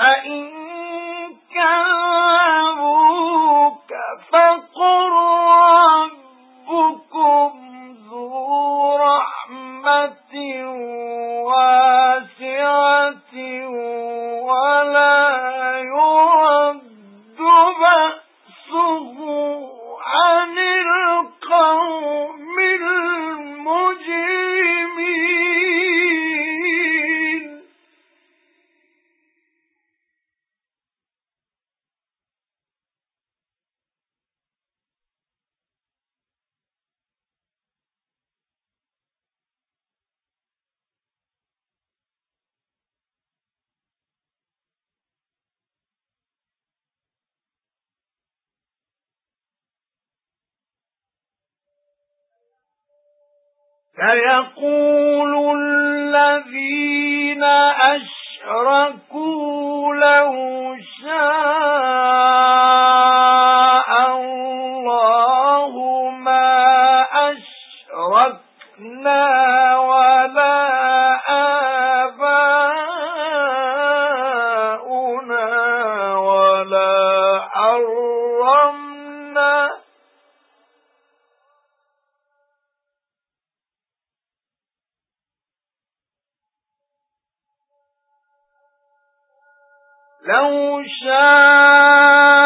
فإن كذبوك فقل ربكم ذو رحمة سيقول الذين أشركوا لو شاء الله ما أشركنا ولا آباؤنا ولا حرمنا لو شاء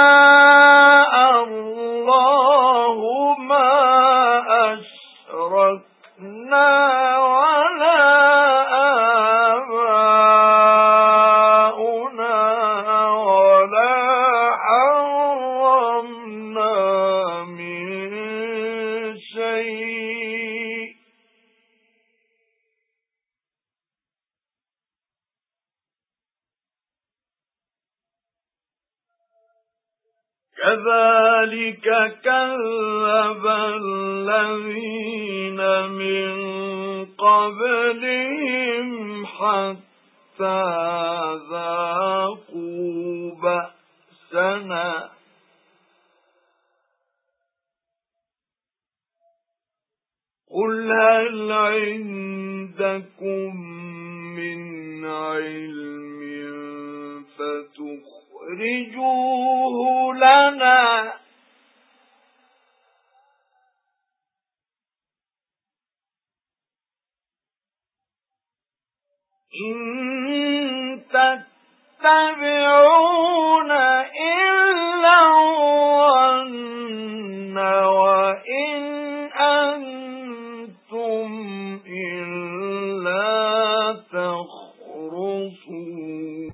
كذلك كذب الذين من قبلهم حتى ذاقوا بأسنا. قل هل عندكم من علم فتخرجوه لنا. إن تتبعون